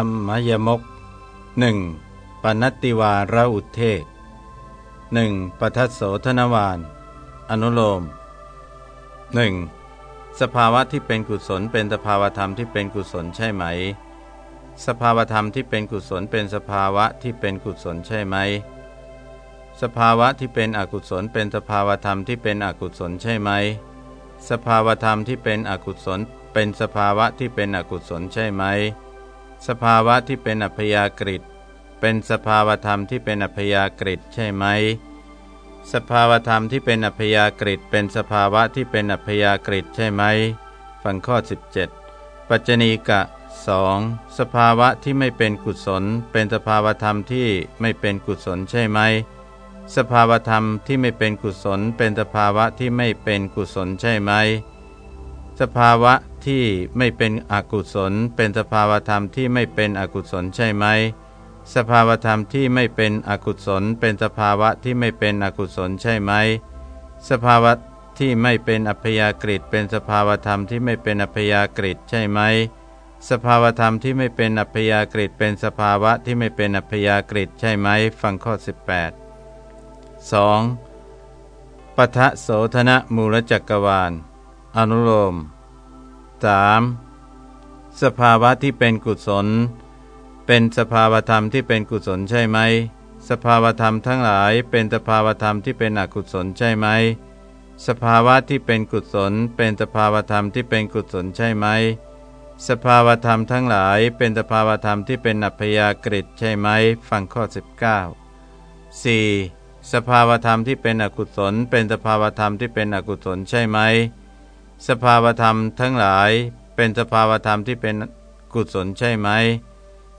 รรมยมกหนึ่งปนัตติวาระอุเทศหนึ่งปทัสโสธนวานอนุโลมหนึ่งสภาวะที่เป็นกุศลเป็นสภาวธรรมที่เป็นกุศลใช่ไหม สภาวธรรมที่เป็นกุศลเป็นสภาวะที่เป็นกุศลใช่ไหม สภาวะที่เป็นอกุศลเป็นสภาวธรรมที่เป็นอกุศลใช่ไหม สภาวธรรมที่เป็นอกุศลเป็นสภาวะที่เป็นอกุศลใช่ไหม สภาวะที่เป็นอัพยากฤิตเป็นสภาวธรรมที่เป็นอัพยากฤิตใช่ไหม สภาวธรรมที่เป็นอัพยากฤิตเป็นสภาวะที่เป็นอัพยากฤิตใช่ไหม ฟังข้อ 17 ปัจจณีกะ 2. สภาวะที่ไม่เป็นกุศล เป็นสภาวธรรมที่ไม่เป็นกุศลใช่ไหม สภาวธรรมที่ไม่เป็นกุศล เป็นสภาวะที่ไม่เป็นกุศลใช่ไหม สภาวะ ที่ไม่เป็นอกุศล เป็นสภาวธรรมที่ไม่เป็นอกุศลใช่ไหม สภาวธรรมที่ไม่เป็นอกุศล เป็นสภาวะที่ไม่เป็นอกุศลใช่ไหม สภาวะที่ไม่เป็นอัพยากฤิเป็นสภาวธรรมที่ไม่เป็นอัพยากฤิใช่ไหม สภาวธรรมที่ไม่เป็นอัพยากฤิเป็นสภาวะที่ไม่เป็นอัพยากฤิใช่ไหม ฟังข้อ 18 2. ปทะโสธนะมูลจักรวาล อนุโลม 3. สภาวะที่เป็นกุศล เป็นสภาวธรรมที่เป็นกุศลใช่ไหม สภาวธรรมทั้งหลายเป็นสภาวธรรมที่เป็นอกุศลใช่ไหม สภาวะที่เป็นกุศล เป็นสภาวธรรมที่เป็นกุศลใช่ไหม สภาวธรรมทั้งหลายเป็นสภาวธรรมที่เป็นอัพยากฤิใช่ไหม ฟังข้อ 19 4. สภาวธรรมที่เป็นอกุศล เป็นสภาวธรรมที่เป็นอกุศลใช่ไหม สภาวธรรมทั้งหลายเป็นสภาวธรรมที่เป็นกุศลใช่ไหม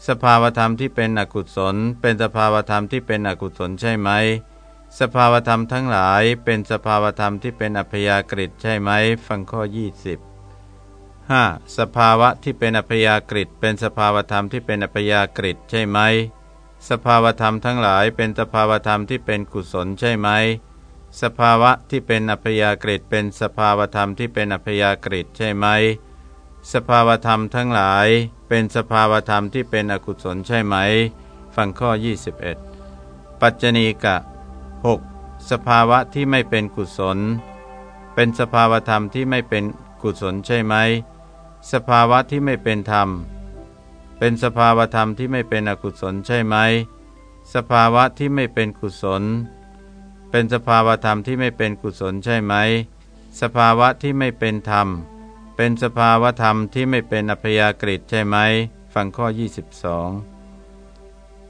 สภาวธรรมที่เป็นอกุศล เป็นสภาวธรรมที่เป็นอกุศลใช่ไหม สภาวธรรมทั้งหลายเป็นสภาวธรรมที่เป็นอัพยากฤิใช่ไหม ฟังข้อ 20 5. สภาวะที่เป็นอัพยากฤิเป็นสภาวธรรมที่เป็นอัพยากฤิใช่ไหม สภาวธรรมทั้งหลายเป็นสภาวธรรมที่เป็นกุศลใช่ไหม สภาวะที่เป็นอัพยากฤิเป็นสภาวธรรมที่เป็นอัพยากฤิใช่ไหม สภาวธรรมทั้งหลายเป็นสภาวธรรมที่เป็นอกุศลใช่ไหม ฟังข้อ 21 ปัจจณีกะ 6. สภาวะที่ไม่เป็นกุศล เป็นสภาวธรรมที่ไม่เป็นกุศลใช่ไหม สภาวะที่ไม่เป็นธรรม เป็นสภาวธรรมที่ไม่เป็นอกุศลใช่ไหม สภาวะที่ไม่เป็นกุศล เป็นสภาวธรรมที่ไม่เป็นกุศลใช่ไหม สภาวะที่ไม่เป็นธรรม เป็นสภาวธรรมที่ไม่เป็นอัพยากฤิใช่ไหม ฟังข้อ 22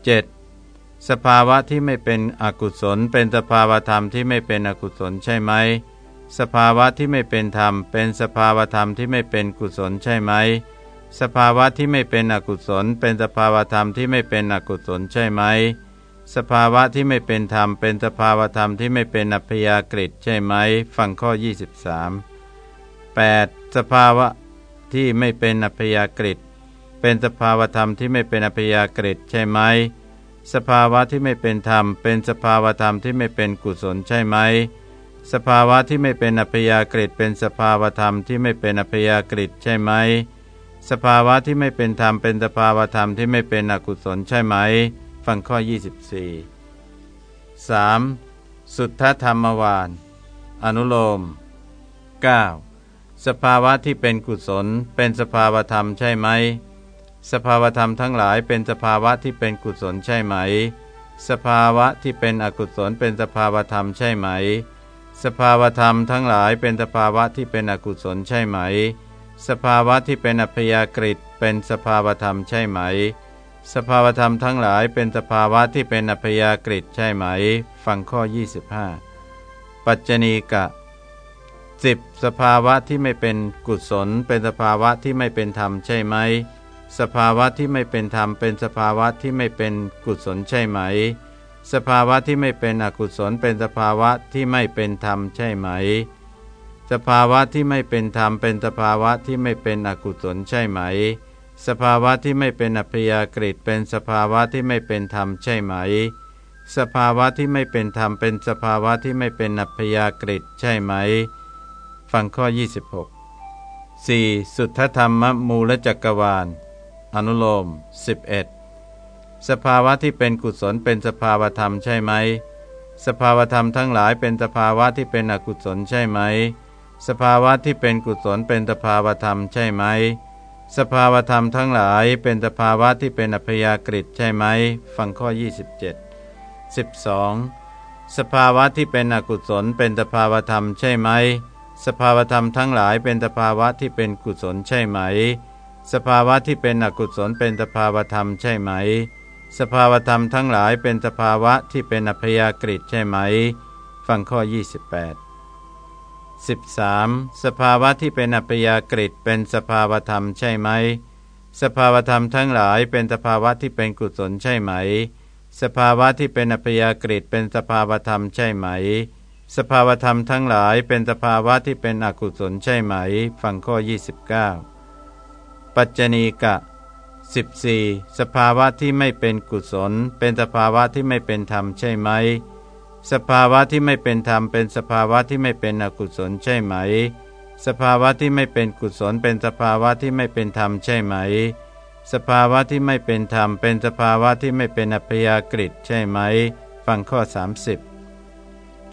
7. สภาวะที่ไม่เป็นอกุศล เป็นสภาวธรรมที่ไม่เป็นอกุศลใช่ไหม สภาวะที่ไม่เป็นธรรม เป็นสภาวธรรมที่ไม่เป็นกุศลใช่ไหม สภาวะที่ไม่เป็นอกุศล เป็นสภาวธรรมที่ไม่เป็นอกุศลใช่ไหม สภาวะที่ไม่เป็นธรรมเป็นสภาวธรรมที่ไม่เป็นอัพยากฤิใช่ไหม ฟังข้อ 23 8. สภาวะที่ไม่เป็นอัพยากฤิเป็นสภาวธรรมที่ไม่เป็นอัพยากฤิใช่ไหม สภาวะที่ไม่เป็นธรรม เป็นสภาวธรรมที่ไม่เป็นกุศลใช่ไหม สภาวะที่ไม่เป็นอัพยากฤิเป็นสภาวธรรมที่ไม่เป็นอัพยากฤิใช่ไหม สภาวะที่ไม่เป็นธรรมเป็นสภาวธรรมที่ไม่เป็นอกุศลใช่ไหม ฟังข้อ 24 3. สุทธธรรมวานอนุโลม 9. สภาวะที่เป็นกุศลเป็นสภาวธรรมใช่ไหม สภาวธรรมทั้งหลายเป็นสภาวะที่เป็นกุศลใช่ไหม สภาวะที่เป็นอกุศลเป็นสภาวธรรมใช่ไหม สภาวธรรมทั้งหลายเป็นสภาวะที่เป็นอกุศลใช่ไหม สภาวะที่เป็นอัพยากฤิตเป็นสภาวธรรมใช่ไหม สภาวธรรมทั้งหลายเป็นสภาวะที่เป็นอัพยากฤิใช่ไหม ฟังข้อ 25 ปัจจณีกะ 10. สภาวะที่ไม่เป็นกุศล เป็นสภาวะที่ไม่เป็นธรรมใช่ไหม สภาวะที่ไม่เป็นธรรม เป็นสภาวะที่ไม่เป็นกุศลใช่ไหม สภาวะที่ไม่เป็นอกุศล เป็นสภาวะที่ไม่เป็นธรรมใช่ไหม สภาวะที่ไม่เป็นธรรม เป็นสภาวะที่ไม่เป็นอกุศลใช่ไหม สภาวะที่ไม่เป็นอัพยากฤิเป็นสภาวะที่ไม่เป็นธรรมใช่ไหม สภาวะที่ไม่เป็นธรรมเป็นสภาวะที่ไม่เป็นอัพยากฤิใช่ไหม ฟังข้อ 26 4. สุทธธรรมมูลจักรวาลออนุโลม 11 สภาวะที่เป็นกุศลเป็นสภาวธรรมใช่ไหม สภาวธรรมทั้งหลายเป็นสภาวะที่เป็นอกุศลใช่ไหม สภาวะที่เป็นกุศลเป็นสภาวธรรมใช่ไหม สภาวธรรมทั้งหลายเป็นสภาวะที่เป็นอัพยากฤิใช่ไหม ฟังข้อ 27 12. สภาวะที่เป็นอกุศลเป็นสภาวธรรมใช่ไหม สภาวธรรมทั้งหลายเป็นสภาวะที่เป็นกุศลใช่ไหม สภาวะที่เป็นอกุศลเป็นสภาวธรรมใช่ไหม สภาวธรรมทั้งหลายเป็นสภาวะที่เป็นอัพยากฤิใช่ไหม ฟังข้อ 28 13. สภาวะที่เป็นอัพยากฤิตเป็นสภาวธรรมใช่ไหม สภาวธรรมทั้งหลายเป็นสภาวะที่เป็นกุศลใช่ไหม สภาวะที่เป็นอัพยากฤิตเป็นสภาวธรรมใช่ไหม สภาวธรรมทั้งหลายเป็นสภาวะที่เป็นอกุศลใช่ไหม ฟังข้อ 29 ปัจจณีกะ 14. สภาวะที่ไม่เป็นกุศล เป็นสภาวะที่ไม่เป็นธรรมใช่ไหม สภาวะที่ไม่เป็นธรรมเป็นสภาวะที่ไม่เป็นอกุศลใช่ไหม สภาวะที่ไม่เป็นกุศลเป็นสภาวะที่ไม่เป็นธรรมใช่ไหม สภาวะที่ไม่เป็นธรรมเป็นสภาวะที่ไม่เป็นอัพยากฤิใช่ไหม ฟังข้อ 30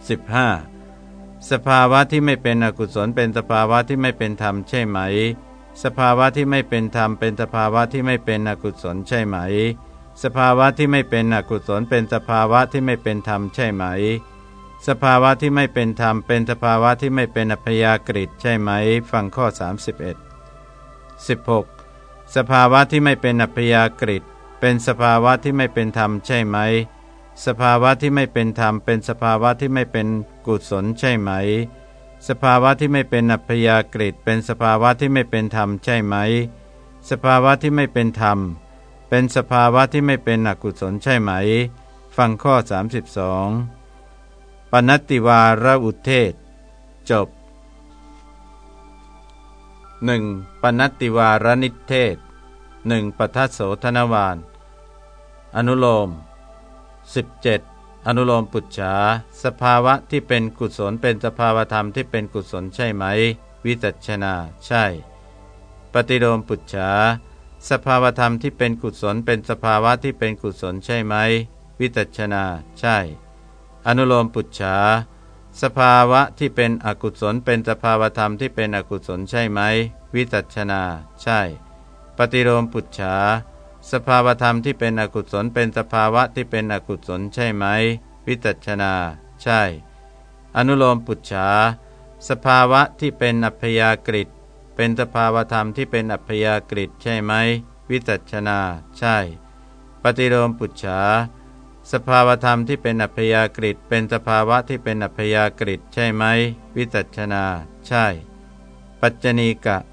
15. สภาวะที่ไม่เป็นอกุศลเป็นสภาวะที่ไม่เป็นธรรมใช่ไหม สภาวะที่ไม่เป็นธรรมเป็นสภาวะที่ไม่เป็นอกุศลใช่ไหม สภาวะที่ไม่เป็นอกุศลเป็นสภาวะที่ไม่เป็นธรรมใช่ไหม สภาวะที่ไม่เป็นธรรมเป็นสภาวะที่ไม่เป็นอัพยากฤิใช่ไหม ฟังข้อ 31 16. สภาวะที่ไม่เป็นอัพยากฤิเป็นสภาวะที่ไม่เป็นธรรมใช่ไหม สภาวะที่ไม่เป็นธรรมเป็นสภาวะที่ไม่เป็นกุศลใช่ไหม สภาวะที่ไม่เป็นอัพยากฤิเป็นสภาวะที่ไม่เป็นธรรมใช่ไหม สภาวะที่ไม่เป็นธรรม เป็นสภาวะที่ไม่เป็นอกุศลใช่ไหม ฟังข้อ 32ปนัตติวาระอุเทศ จบ 1. ปนัตติวารนิเทศ 1. ปัทัสโสธนวานอนุโลม 17 อนุโลมปุจฉาสภาวะที่เป็นกุศลเป็นสภาวธรรมที่เป็นกุศลใช่ไหม วิจัชนา ใช่ ปฏิโลมปุจฉา สภาวธรรมที่เป็นกุศลเป็นสภาวะที่เป็นกุศลใช่ไหม วิจัชนา ใช่ อนุโลมปุจฉาสภาวะที่เป็นอกุศลเป็นสภาวธรรมที่เป็นอกุศลใช่ไหม วิจัชนา ใช่ ปฏิโลมปุจฉาสภาวธรรมที่เป็นอกุศลเป็นสภาวะที่เป็นอกุศลใช่ไหม วิจัชนา ใช่ อนุโลมปุจฉาสภาวะที่เป็นอัพยากฤิ เป็นสภาวธรรมที่เป็นอัพยากฤิใช่ไหม วิจัชนา ใช่ ปฏิโลมปุจฉา สภาวธรรมที่เป็นอัพยากฤิเป็นสภาวะที่เป็นอัพยากฤิใช่ไหม วิจัชนา ใช่ ปัจจณีกะ 18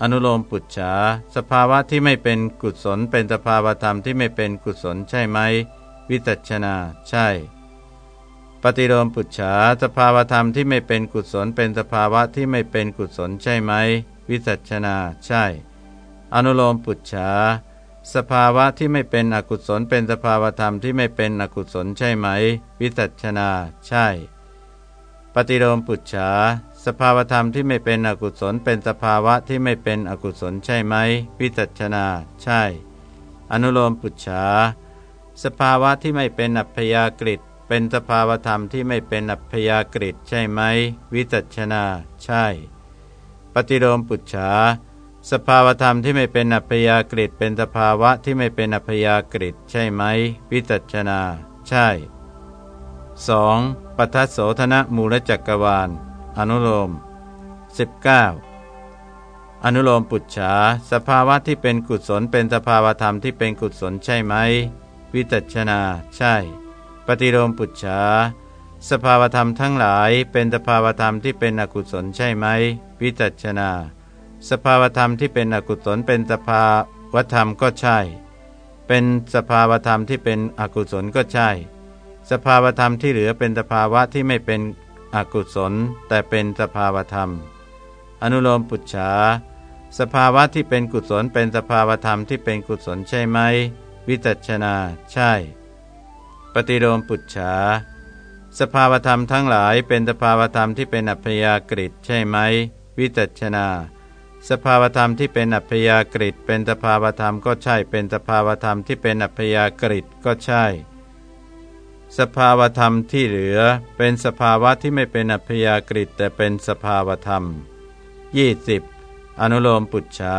อนุโลมปุจฉา สภาวะที่ไม่เป็นกุศลเป็นสภาวธรรมที่ไม่เป็นกุศลใช่ไหม วิจัชนา ใช่ ปฏิโลมปุจฉาสภาวธรรมที่ไม่เป็นกุศลเป็นสภาวะที่ไม่เป็นกุศลใช่ไหม วิจัชนาใช่ อนุโลมปุจฉาสภาวะที่ไม่เป็นอกุศลเป็นสภาวธรรมที่ไม่เป็นอกุศลใช่ไหม วิจัชนาใช่ ปฏิโลมปุจฉาสภาวธรรมที่ไม่เป็นอกุศลเป็นสภาวะที่ไม่เป็นอกุศลใช่ไหม วิจัชนาใช่ อนุโลมปุจฉาสภาวะที่ไม่เป็นอัพยากฤิ เป็นสภาวธรรมที่ไม่เป็นอัพยากฤิใช่ไหม วิจัชนา ใช่ ปฏิโลมปุจฉา สภาวธรรมที่ไม่เป็นอัพยากฤิเป็นสภาวะที่ไม่เป็นอัพยากฤิใช่ไหม วิจัชนา ใช่ 2. ปัทโสธนมูลจักรวาล อนุโลม 19. อนุโลมปุจฉา สภาวะที่เป็นกุศลเป็นสภาวธรรมที่เป็นกุศลใช่ไหม วิจัชนา ใช่ ปฏิโลมปุจฉาสภาวธรรมทั้งหลายเป็นสภาวธรรมที่เป็นอกุศลใช่ไหมวิจัชนา สภาวธรรมที่เป็นอกุศลเป็นสภาวธรรมก็ใช่ เป็นสภาวธรรมที่เป็นอกุศลก็ใช่ สภาวธรรมที่เหลือเป็นสภาวะที่ไม่เป็นอกุศล แต่เป็นสภาวธรรม อนุโลมปุจฉาสภาวะที่เป็นกุศลเป็นสภาวธรรมที่เป็นกุศลใช่ไหม วิจัชนา ใช่ ปฏิโลมปุจฉาสภาวธรรมทั้งหลายเป็นสภาวธรรมที่เป็นอัพยากฤิใช่ไหม วิจัชนา สภาวธรรมที่เป็นอัพยากฤิเป็นสภาวธรรมก็ใช่ เป็นสภาวธรรมที่เป็นอัพยากฤิก็ใช่ สภาวธรรมที่เหลือ เป็นสภาวะที่ไม่เป็นอัพยากฤิแต่เป็นสภาวธรรม 20. อนุโลมปุจฉา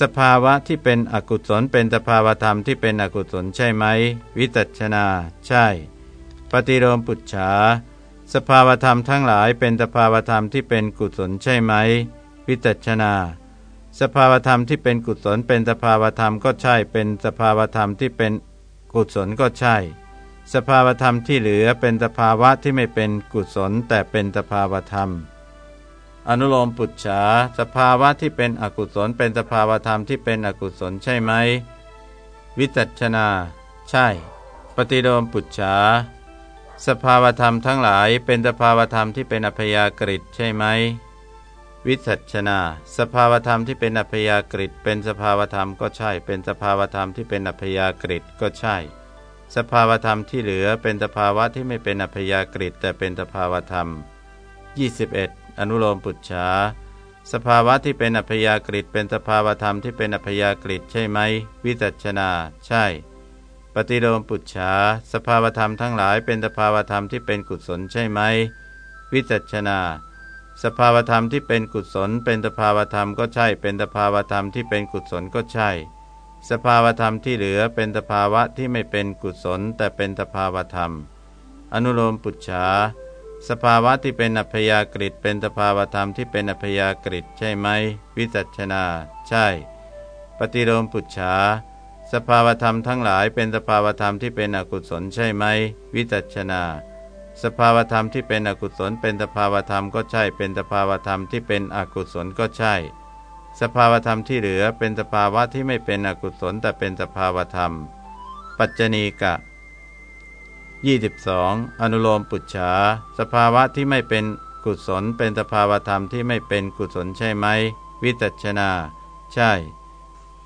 สภาวะที่เป็นอกุศลเป็นสภาวธรรมที่เป็นอกุศลใช่ไหม วิจัชนา ใช่ ปฏิโลมปุจฉา สภาวธรรมทั้งหลายเป็นสภาวธรรมที่เป็นกุศลใช่ไหม วิจัชนา สภาวธรรมที่เป็นกุศลเป็นสภาวธรรมก็ใช่ เป็นสภาวธรรมที่เป็นกุศลก็ใช่ สภาวธรรมที่เหลือเป็นสภาวะที่ไม่เป็นกุศลแต่เป็นสภาวธรรม อนุโลมปุจฉาสภาวะที่เป็นอกุศลเป็นสภาวธรรมที่เป็นอกุศลใช่ไหม วิจัชนา ใช่ ปฏิโลมปุจฉาสภาวธรรมทั้งหลายเป็นสภาวธรรมที่เป็นอัพยากฤิใช่ไหม วิจัชนา สภาวธรรมที่เป็นอัพยากฤิเป็นสภาวธรรมก็ใช่ เป็นสภาวธรรมที่เป็นอัพยากฤิก็ใช่ สภาวธรรมที่เหลือเป็นสภาวะที่ไม่เป็นอัพยากฤิแต่เป็นสภาวธรรม 21. อนุโลมปุจฉาสภาวะที่เป็นอัพยากฤิเป็นสภาวธรรมที่เป็นอัพยากฤิใช่ไหม วิจัชนา ใช่ ปฏิโลมปุจฉาสภาวธรรมทั้งหลายเป็นสภาวธรรมที่เป็นกุศลใช่ไหม วิจัชนา สภาวธรรมที่เป็นกุศล เป็นสภาวธรรมก็ใช่ เป็นสภาวธรรมที่เป็นกุศลก็ใช่ สภาวธรรมที่เหลือเป็นสภาวะที่ไม่เป็นกุศล แต่เป็นสภาวธรรม อนุโลมปุจฉา สภาวะที่เป็นอัพยากฤิเป็นสภาวธรรมที่เป็นอัพยากฤิใช่ไหม วิจัชนา ใช่ ปฏิโลมปุจฉาสภาวธรรมทั้งหลายเป็นสภาวธรรมที่เป็นอกุศลใช่ไหม วิจัชนา สภาวธรรมที่เป็นอกุศล เป็นสภาวธรรมก็ใช่ เป็นสภาวธรรมที่เป็นอกุศลก็ใช่ สภาวธรรมที่เหลือเป็นสภาวะที่ไม่เป็นอกุศลแต่เป็นสภาวธรรม ปัจจณีกะ 22. อนุโลมปุจฉาสภาวะที่ไม่เป็นกุศลเป็นสภาวธรรมที่ไม่เป็นกุศลใช่ไหม วิจัชนา ใช่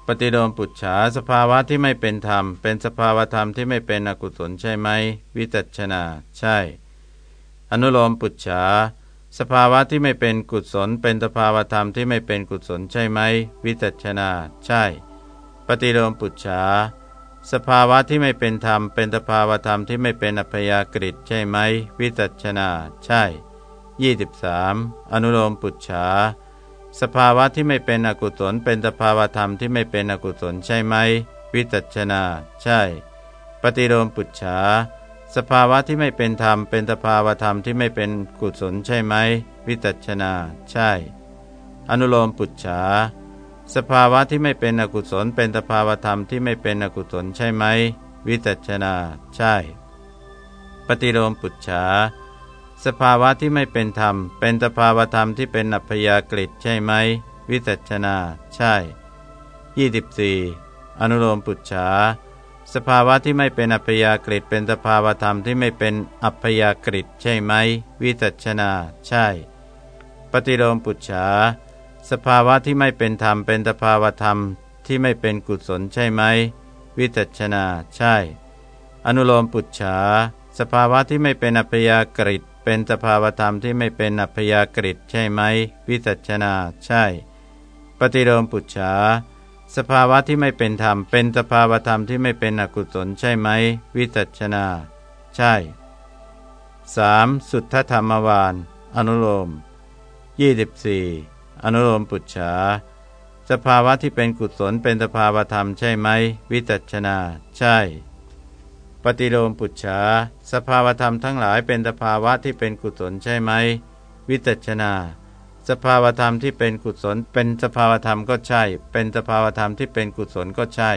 ปฏิโลมปุจฉาสภาวะที่ไม่เป็นธรรม เป็นสภาวธรรมที่ไม่เป็นอกุศลใช่ไหม วิจัชนา ใช่ อนุโลมปุจฉาสภาวะที่ไม่เป็นกุศล เป็นสภาวธรรมที่ไม่เป็นกุศลใช่ไหม วิจัชนา ใช่ ปฏิโลมปุจฉา สภาวะที่ไม่เป็นธรรม เป็นสภาวธรรมที่ไม่เป็นอัพยากฤิใช่ไหม วิจัชนา ใช่ 23. อนุโลมปุจฉาสภาวะที่ไม่เป็นอกุศล เป็นสภาวธรรมที่ไม่เป็นอกุศลใช่ไหม วิจัชนา ใช่ ปฏิโลมปุจฉาสภาวะที่ไม่เป็นธรรม เป็นสภาวธรรมที่ไม่เป็นกุศลใช่ไหม วิจัชนา ใช่ อนุโลมปุจฉา สภาวะที่ไม่เป็นอกุศลเป็นสภาวธรรมที่ไม่เป็นอกุศลใช่ไหม วิจัชนา ใช่ ปฏิโลมปุจฉาสภาวะที่ไม่เป็นธรรม เป็นสภาวธรรมที่เป็นอัพยากฤิใช่ไหม วิจัชนา ใช่ 24. อนุโลมปุจฉาสภาวะที่ไม่เป็นอัพยากฤิเป็นสภาวธรรมที่ไม่เป็นอัพยากฤิใช่ไหม วิจัชนา ใช่ ปฏิโลมปุจฉา สภาวะที่ไม่เป็นธรรมเป็นสภาวธรรมที่ไม่เป็นกุศลใช่ไหม วิจัชนาใช่ อนุโลมปุจฉา สภาวะที่ไม่เป็นอัพยากฤิตเป็นสภาวธรรมที่ไม่เป็นอัพยากฤิตใช่ไหม วิจัชนาใช่ ปฏิโลมปุจฉา สภาวะที่ไม่เป็นธรรม เป็นสภาวธรรมที่ไม่เป็นอกุศลใช่ไหม วิจัชนา ใช่ 3. สุทธธรรมวานอนุโลม 24. อนุโลมปุจฉาสภาวะที่เป็นกุศลเป็นสภาวธรรมใช่ไหม วิจัชนา ใช่ ปฏิโลมปุจฉาสภาวธรรมทั้งหลายเป็นสภาวะที่เป็นกุศลใช่ไหม วิจัชนา สภาวธรรมที่เป็นกุศล เป็นสภาวธรรมก็ใช่ เป็นสภาวธรรมที่เป็นกุศลก็ใช่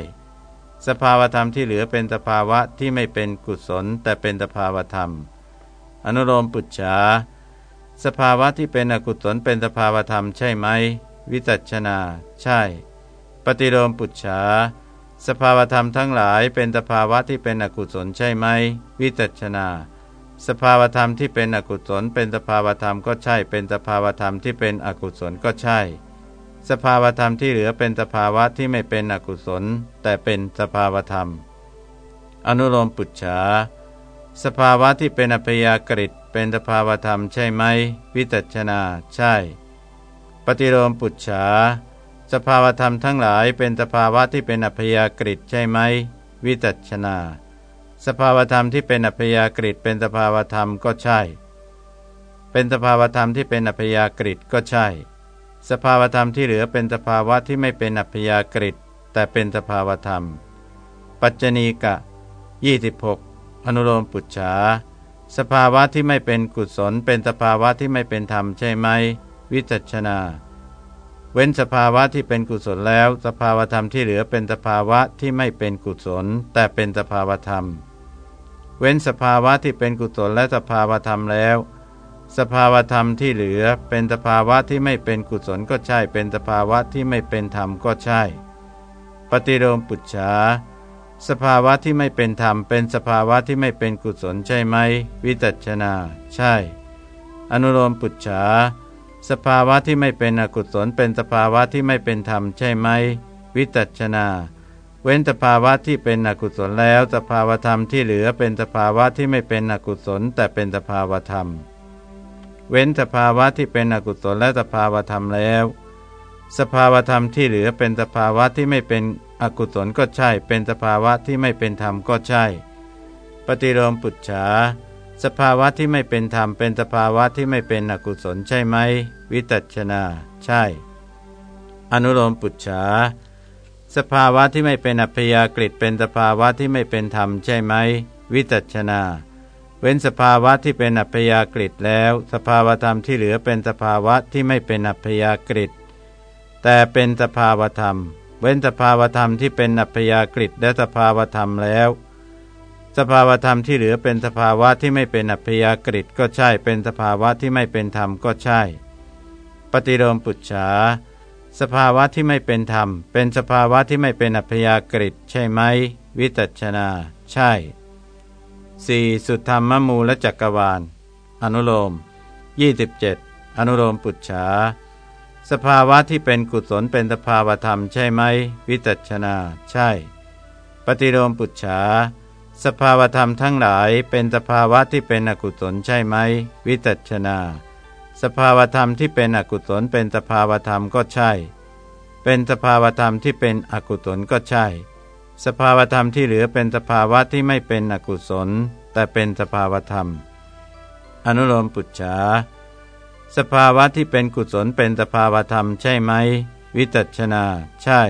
สภาวธรรมที่เหลือเป็นสภาวะที่ไม่เป็นกุศล แต่เป็นสภาวธรรม อนุโลมปุจฉา สภาวะที่เป็นอกุศลเป็นสภาวธรรมใช่ไหม วิจัชนา ใช่ ปฏิโลมปุจฉา สภาวธรรมทั้งหลายเป็นสภาวะที่เป็นอกุศลใช่ไหม วิจัชนา สภาวธรรมที่เป็นอกุศลเป็นสภาวธรรมก็ใช่ เป็นสภาวธรรมที่เป็นอกุศลก็ใช่ สภาวธรรมที่เหลือเป็นสภาวะที่ไม่เป็นอกุศล แต่เป็นสภาวธรรม อนุโลมปุจฉาสภาวะที่เป็นอัพยากฤิ เป็นสภาวธรรมใช่ไหมวิจัชนาใช่ ปฏิโลมปุจฉา สภาวธรรมทั้งหลายเป็นสภาวะที่เป็นอัพยากฤิใช่ไหมวิจัชนา สภาวธรรมที่เป็นอัพยากฤิเป็นสภาวธรรมก็ใช่ เป็นสภาวธรรมที่เป็นอัพยากฤิก็ใช่ สภาวธรรมที่เหลือเป็นสภาวะที่ไม่เป็นอัพยากฤิแต่เป็นสภาวธรรม ปัจจณีกะ 26 อนุโลมปุจฉา สภาวะที่ไม่เป็นกุศลเป็นสภาวะที่ไม่เป็นธรรมใช่ไหม วิจัชนา เว้นสภาวะที่เป็นกุศลแล้ว สภาวธรรมที่เหลือเป็นสภาวะที่ไม่เป็นกุศล แต่เป็นสภาวธรรม เว้นสภาวะที่เป็นกุศลและสภาวธรรมแล้ว สภาวธรรมที่เหลือเป็นสภาวะที่ไม่เป็นกุศลก็ใช่ เป็นสภาวะที่ไม่เป็นธรรมก็ใช่ ปฏิโลมปุจฉา สภาวะที่ไม่เป็นธรรมเป็นสภาวะที่ไม่เป็นกุศลใช่ไหม วิจัชนา ใช่ อนุโลมปุจฉา สภาวะที่ไม่เป็นอกุศลเป็นสภาวะที่ไม่เป็นธรรมใช่ไหม วิจัชนา เว้นสภาวะที่เป็นอกุศลแล้ว สภาวธรรมที่เหลือเป็นสภาวะที่ไม่เป็นอกุศล แต่เป็นสภาวธรรม เว้นสภาวะที่เป็นอกุศลและสภาวธรรมแล้ว สภาวธรรมที่เหลือเป็นสภาวะที่ไม่เป็น อกุศลก็ใช่ เป็นสภาวะที่ไม่เป็นธรรมก็ใช่ ปฏิโลมปุจฉา สภาวะที่ไม่เป็นธรรม เป็นสภาวะที่ไม่เป็นอกุศลใช่ไหม วิตัชนา ใช่ อนุโลมปุจฉา สภาวะที่ไม่เป็นอัพยากฤิเป็นสภาวะที่ไม่เป็นธรรมใช่ไหม วิตัชนา เว้นสภาวะที่เป็นอัพยากฤิแล้ว สภาวธรรมที่เหลือเป็นสภาวะที่ไม่เป็นอัพยากฤิแต่เป็นสภาวธรรม เว้นสภาวธรรมที่เป็นอัพยากฤิและสภาวธรรมแล้ว สภาวธรรมที่เหลือเป็นสภาวะที่ไม่เป็นอัพยากฤิก็ใช่ เป็นสภาวะที่ไม่เป็นธรรมก็ใช่ ปฏิโลมปุจฉาสภาวะที่ไม่เป็นธรรม เป็นสภาวะที่ไม่เป็นอัพยากฤิใช่ไหม วิตัชนา ใช่ 4. สุธรรมมูลจักรวาล อนุโลม 27 อนุโลมปุจฉา สภาวะที่เป็นกุศลเป็นสภาวธรรมใช่ไหม วิตัชนา ใช่ ปฏิโลมปุจฉา สภาวธรรมทั้งหลายเป็นสภาวะที่เป็นอกุศลใช่ไหม วิจัชนา สภาวธรรมที่เป็นอกุศลเป็นสภาวธรรมก็ใช่ เป็นสภาวธรรมที่เป็นอกุศลก็ใช่ สภาวธรรมที่เหลือเป็นสภาวะที่ไม่เป็นอกุศล แต่เป็นสภาวธรรม อนุโลมปุจฉา สภาวะที่เป็นกุศลเป็นสภาวธรรมใช่ไหม วิจัชนา ใช่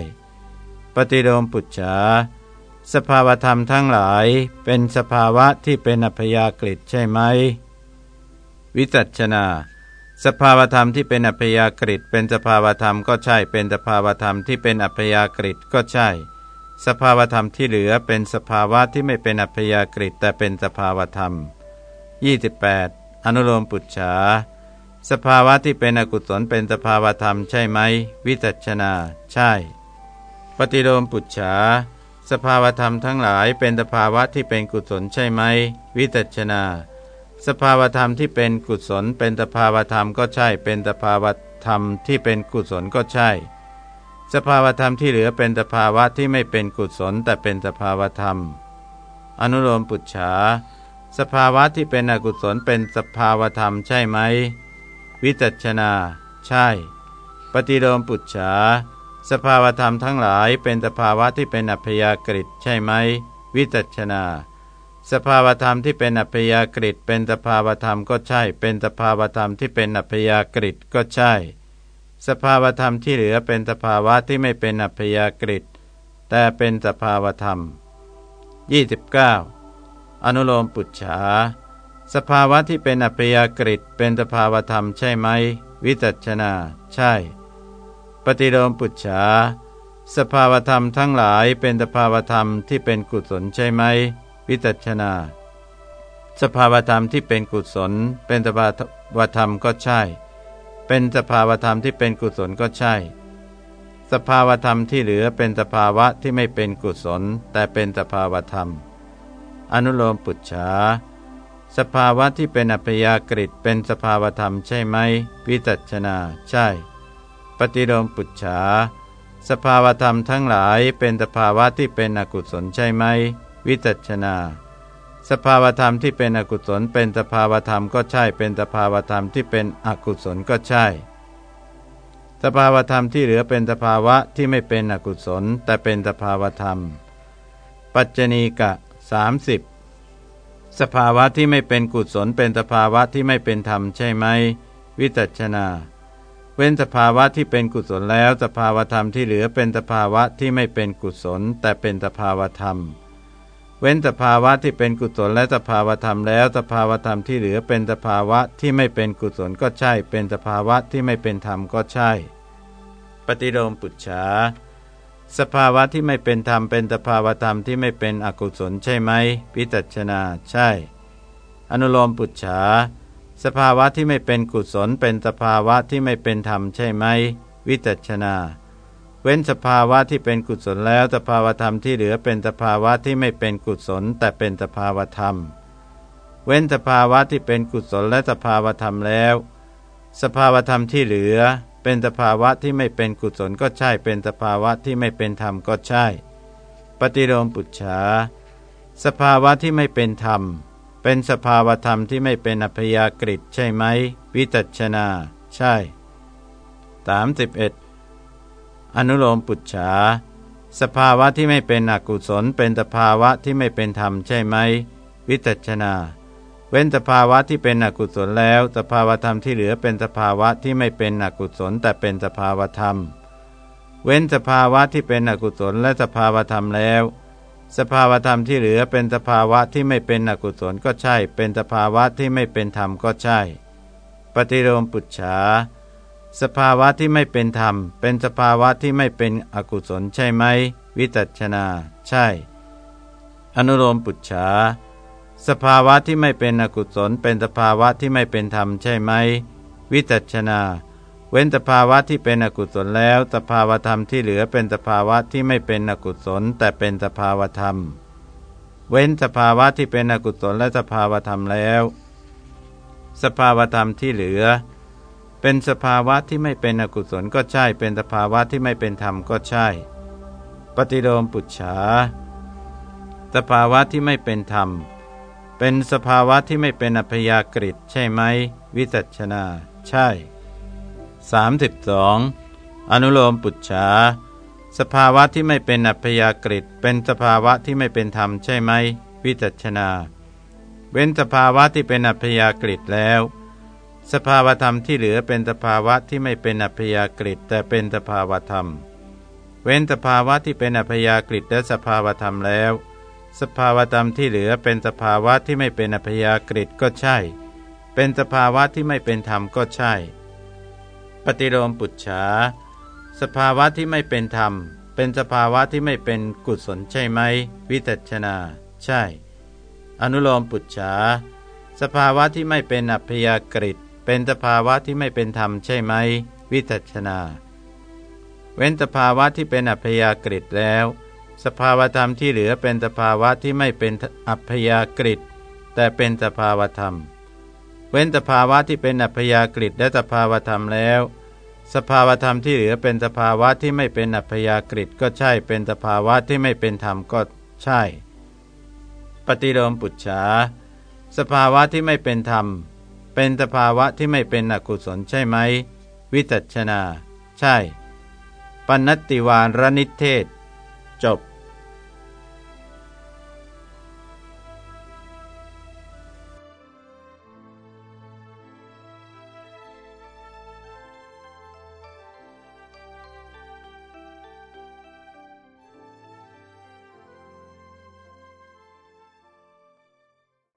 ปฏิโลมปุจฉา สภาวธรรมทั้งหลายเป็นสภาวะที่เป็นอัพยากฤิใช่ไหม วิจัชนา สภาวธรรมที่เป็นอัพยากฤิเป็นสภาวธรรมก็ใช่ เป็นสภาวธรรมที่เป็นอัพยากฤิก็ใช่ สภาวธรรมที่เหลือเป็นสภาวะที่ไม่เป็นอัพยากฤิแต่เป็นสภาวธรรม 28. อนุโลมปุจฉา สภาวะที่เป็นอกุศลเป็นสภาวธรรมใช่ไหม วิจัชนา ใช่ ปฏิโลมปุจฉา สภาวธรรมทั้งหลายเป็นสภาวะที่เป็นกุศลใช่ไหม วิจัชนา สภาวธรรมที่เป็นกุศล เป็นสภาวธรรมก็ใช่ เป็นสภาวธรรมที่เป็นกุศลก็ใช่ สภาวธรรมที่เหลือเป็นสภาวะที่ไม่เป็นกุศล แต่เป็นสภาวธรรม อนุโลมปุจฉา สภาวะที่เป็นอกุศลเป็นสภาวธรรมใช่ไหม วิจัชนา ใช่ ปฏิโลมปุจฉา สภาวธรรมทั้งหลายเป็นสภาวะที่เป็นอัพยากฤิใช่ไหม วิจัชนา สภาวธรรมที่เป็นอัพยากฤิเป็นสภาวธรรมก็ใช่ เป็นสภาวธรรมที่เป็นอัพยากฤิก็ใช่ สภาวธรรมที่เหลือเป็นสภาวะที่ไม่เป็นอัพยากฤิแต่เป็นสภาวธรรม 29. อนุโลมปุจฉา สภาวะที่เป็นอัพยากฤิตเป็นสภาวธรรมใช่ไหม วิจัชนา ใช่ ปฏิโลมปุจฉา สภาวธรรมทั้งหลายเป็นสภาวธรรมที่เป็นกุศลใช่ไหม วิจัชนา สภาวธรรมที่เป็นกุศล เป็นสภาวธรรมก็ใช่ เป็นสภาวธรรมที่เป็นกุศลก็ใช่ สภาวธรรมที่เหลือเป็นสภาวะที่ไม่เป็นกุศล แต่เป็นสภาวธรรม อนุโลมปุจฉา สภาวะที่เป็นอัพยากฤิตเป็นสภาวธรรมใช่ไหมวิจัชนา ใช่ ปฏิโลมปุจฉา สภาวธรรมทั้งหลายเป็นสภาวะที่เป็นอกุศลใช่ไหมวิจัชนา สภาวธรรมที่เป็นอกุศลเป็นสภาวธรรมก็ใช่ เป็นสภาวธรรมที่เป็นอกุศลก็ใช่ สภาวธรรมที่เหลือเป็นสภาวะที่ไม่เป็นอกุศล แต่เป็นสภาวธรรม ปัจจณีกะ30 สภาวะที่ไม่เป็นกุศลเป็นสภาวะที่ไม่เป็นธรรมใช่ไหม วิจัชนา เว้นสภาวะที่เป็นกุศลแล้ว สภาวธรรมที่เหลือเป็นสภาวะที่ไม่เป็นกุศล แต่เป็นสภาวธรรม เว้นสภาวะที่เป็นกุศลและสภาวธรรมแล้ว สภาวธรรมที่เหลือเป็นสภาวะที่ไม่เป็นกุศลก็ใช่ เป็นสภาวะที่ไม่เป็นธรรมก็ใช่ ปฏิโลมปุจฉา สภาวะที่ไม่เป็นธรรมเป็นสภาวธรรมที่ไม่เป็นอกุศลใช่ไหมพิจัชนาใช่ อนุโลมปุจฉาสภาวะที่ไม่เป็นกุศลเป็นสภาวะที่ไม่เป็นธรรมใช่ไหมวิจัชนา เว้นสภาวะที่เป็นกุศลแล้วสภาวธรรมที่เหลือเป็นสภาวะที่ไม่เป็นกุศล แต่เป็นสภาวธรรม เว้นสภาวะที่เป็นกุศลและสภาวธรรมแล้ว สภาวธรรมที่เหลือ เป็นสภาวะที่ไม่เป็นกุศลก็ใช่ เป็นสภาวะที่ไม่เป็นธรรมก็ใช่ ปฏิโลมปุจฉาสภาวะที่ไม่เป็นธรรม เป็นสภาวธรรมที่ไม่เป็นอัพยากฤิใช่ไหม วิจัชนา ใช่ 31 อนุโลมปุจฉาสภาวะที่ไม่เป็นอกุศล เป็นสภาวะที่ไม่เป็นธรรมใช่ไหม วิจัชนา เว้นสภาวะที่เป็นอกุศลแล้ว สภาวธรรมที่เหลือเป็นสภาวะที่ไม่เป็นอกุศลแต่เป็นสภาวธรรม เว้นสภาวะที่เป็นอกุศลและสภาวธรรมแล้ว สภาวธรรมที่เหลือเป็นสภาวะที่ไม่เป็นอกุศลก็ใช่ เป็นสภาวะที่ไม่เป็นธรรมก็ใช่ ปฏิโลมปุจฉา สภาวะที่ไม่เป็นธรรม เป็นสภาวะที่ไม่เป็นอกุศลใช่ไหม วิจัชนา ใช่ อนุโลมปุจฉา สภาวะที่ไม่เป็นอกุศลเป็นสภาวะที่ไม่เป็นธรรมใช่ไหม วิจัชนา เว้นสภาวะที่เป็นอกุศลแล้ว สภาวธรรมที่เหลือเป็นสภาวะที่ไม่เป็นอกุศล แต่เป็นสภาวธรรม เว้นสภาวะที่เป็นอกุศลและสภาวธรรมแล้ว สภาวธรรมที่เหลือ เป็นสภาวะที่ไม่เป็นอกุศลก็ใช่ เป็นสภาวะที่ไม่เป็นธรรมก็ใช่ ปฏิโลมปุจฉา สภาวะที่ไม่เป็นธรรม เป็นสภาวะที่ไม่เป็นอัพยากฤิใช่ไหม วิจัชนา ใช่ 32. อนุโลมปุจฉาสภาวะที่ไม่เป็นอัพยากฤิเป็นสภาวะที่ไม่เป็นธรรมใช่ไหม วิจัชนา เว้นสภาวะที่เป็นอัพยากฤิแล้ว สภาวธรรมที่เหลือเป็นสภาวะที่ไม่เป็นอัพยากฤิแต่เป็นสภาวธรรม เว้นสภาวะที่เป็นอัพยากฤิและสภาวธรรมแล้ว สภาวธรรมที่เหลือเป็นสภาวะที่ไม่เป็นอัพยากฤิก็ใช่ เป็นสภาวะที่ไม่เป็นธรรมก็ใช่ ปฏิโลมปุจฉา สภาวะที่ไม่เป็นธรรม เป็นสภาวะที่ไม่เป็นกุศลใช่ไหม วิจัชนา ใช่ อนุโลมปุจฉา สภาวะที่ไม่เป็นอัพยากฤิเป็นสภาวะที่ไม่เป็นธรรมใช่ไหม วิจัชนา เว้นสภาวะที่เป็นอัพยากฤิแล้ว สภาวธรรมที่เหลือเป็นสภาวะที่ไม่เป็นอัพยากฤิแต่เป็นสภาวธรรม เว้นสภาวะที่เป็นอัพยากฤิและสภาวธรรมแล้ว สภาวธรรมที่เหลือเป็นสภาวะที่ไม่เป็นอัพยากฤิก็ใช่ เป็นสภาวะที่ไม่เป็นธรรมก็ใช่ ปฏิโลมปุจฉาสภาวะที่ไม่เป็นธรรม เป็นสภาวะที่ไม่เป็นอกุศลใช่ไหม วิจัชนา ใช่ ปนัตติวานรนิเทศ จบ